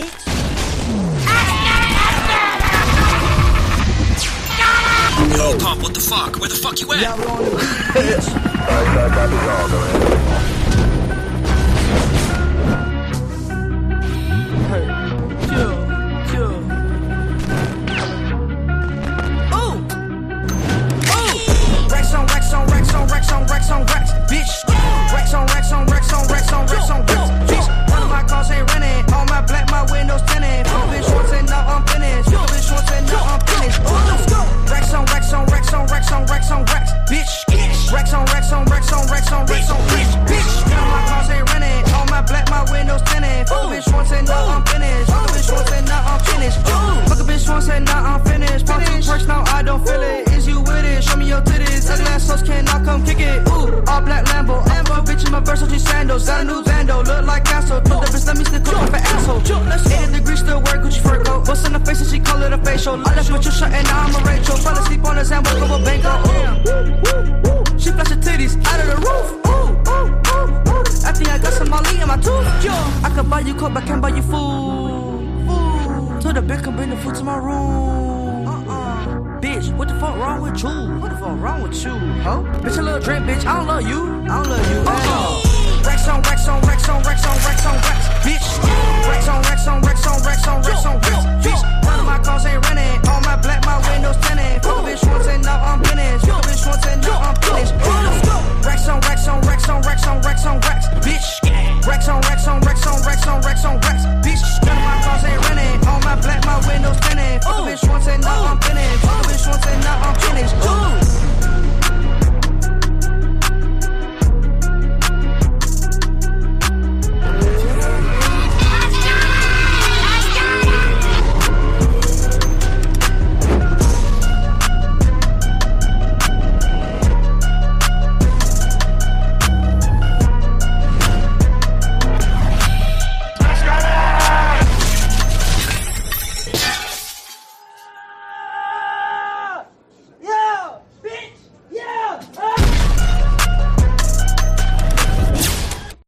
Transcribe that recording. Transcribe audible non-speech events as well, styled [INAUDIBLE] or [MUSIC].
bitch. Yo, Pump, what the fuck? Where the fuck you at? [LAUGHS] Yeah, A bitch now I'm finished. Pop two perks now I don't feel it. Is you with it? Show me your titties. Ass sauce can I come kick it? Ooh, all black Lambo. Lambo, bitch in my Versace sandals. Got a new bando, look like Castle. Told the bitch let me stick up for asshole. 80 degrees still wear Gucci fur coat. Bust in the face and she call it a facial. I left with your shirt and now I'm a Rachel. Fell asleep on the sand, woke up a bango. Ooh. She flash her titties out of the roof. Ooh, ooh, ooh, ooh. I think I got some Molly in my tooth. Yo, I could buy you coke, but can't buy you food. Told the bitch come bring the food to my room. Uh-uh. Bitch, what the fuck wrong with you? What the fuck wrong with you, huh? Bitch, a little drink, bitch. I don't love you. I don't love you. Uh-uh. Rex on Rex on Rex